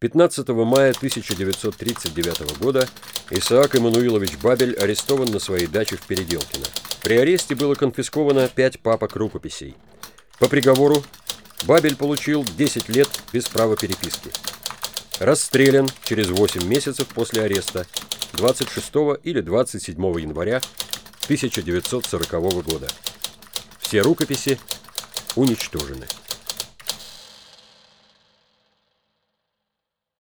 15 мая 1939 года Исаак Эммануилович Бабель арестован на своей даче в Переделкино. При аресте было конфисковано пять папок рукописей. По приговору Бабель получил 10 лет без права переписки. Расстрелян через 8 месяцев после ареста 26 или 27 января 1940 года. Все рукописи уничтожены.